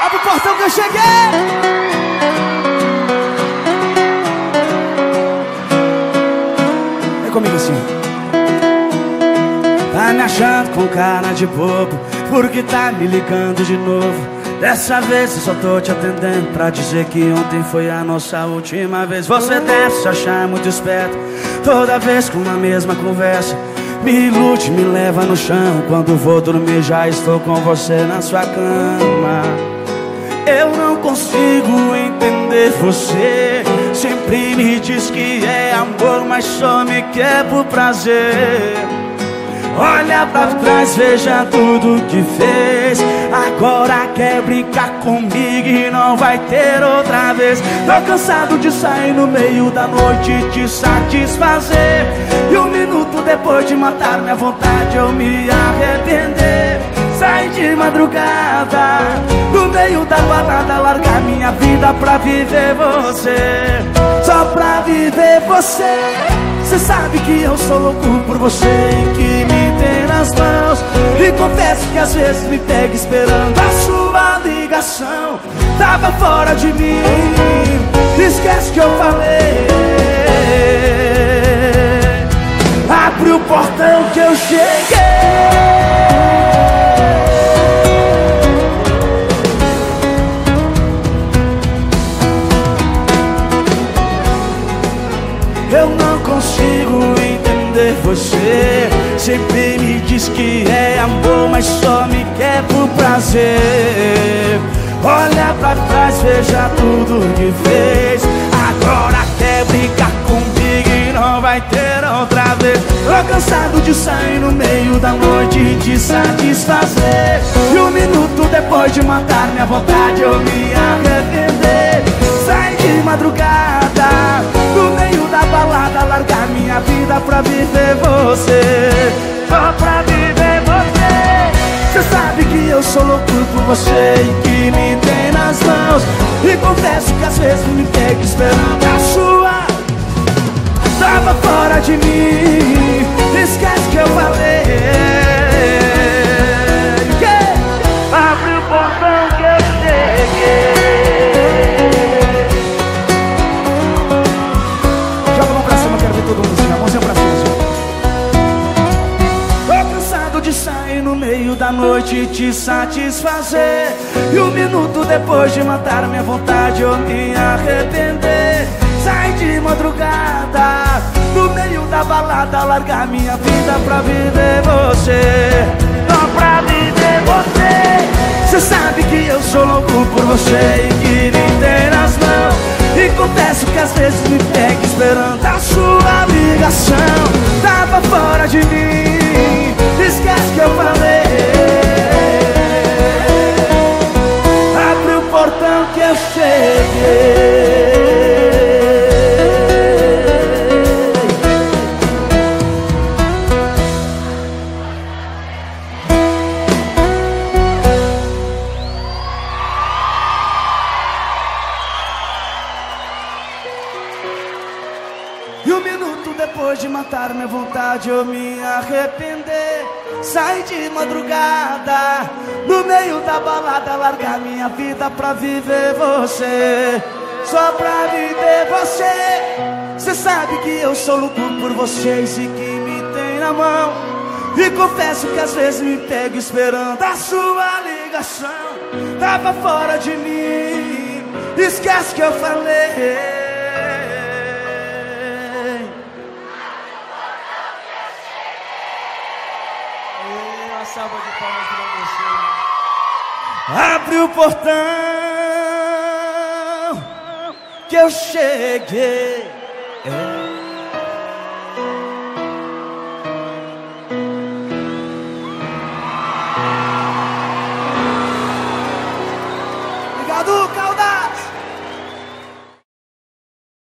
Abre o portão que eu cheguei! Vem comigo assim. Tá me achando com cara de bobo, porque tá me ligando de novo. Dessa vez eu só tô te atendendo pra dizer que ontem foi a nossa última vez. Você deve se achar muito esperto, toda vez com a mesma conversa. Me ilude, me leva no chão. Quando vou dormir, já estou com você na sua cama. Eu não consigo entender você. Sempre me diz que é amor, mas só me quer por prazer. Olha pra trás, veja tudo que fez. Agora quer brincar comigo e não vai ter outra vez. Tô cansado de sair no meio da noite e te satisfazer. E um minuto depois de matar minha vontade, eu me arrepender. Sai de madrugada, meio da balada, largar minha vida pra viver você. Só pra viver você. Cê sabe que eu sou louco por você e que me tem nas mãos. E confesso que às vezes me pega esperando a sua ligação. Tava fora de mim, esquece que eu falei. Abre o portão que eu cheguei. Eu não consigo entender você. Sempre me diz que é amor, mas só me quer por prazer. Olha pra trás, veja tudo que fez. Agora quer brincar comigo e não vai ter outra vez. Tô cansado de sair no meio da noite e te satisfazer. E um minuto depois de matar minha vontade, eu me arrepender. Sai de madrugada, largar minha vida pra viver você. Só pra viver você. Você sabe que eu sou louco por você e que me tem nas mãos. E confesso que às vezes me pego esperando a sua. Tava fora de mim, esquece que eu falei. Da noite te satisfazer. E um minuto depois de matar minha vontade, eu me arrepender. Sai de madrugada, no meio da balada, largar minha vida pra viver você. Só pra viver você. Cê sabe que eu sou louco por você e que me tem nas mãos. E confesso que às vezes me pega esperando a sua ligação. Tava E um minuto depois de matar minha vontade, eu me arrepender. Sai de madrugada, da balada, largar minha vida pra viver você. Só pra viver você. Cê sabe que eu sou louco por vocês e que me tem na mão. E confesso que às vezes me pego esperando a sua ligação. Tava fora de mim, esquece que eu falei. Salva de palmas pra você. Abre o portão que eu cheguei. É.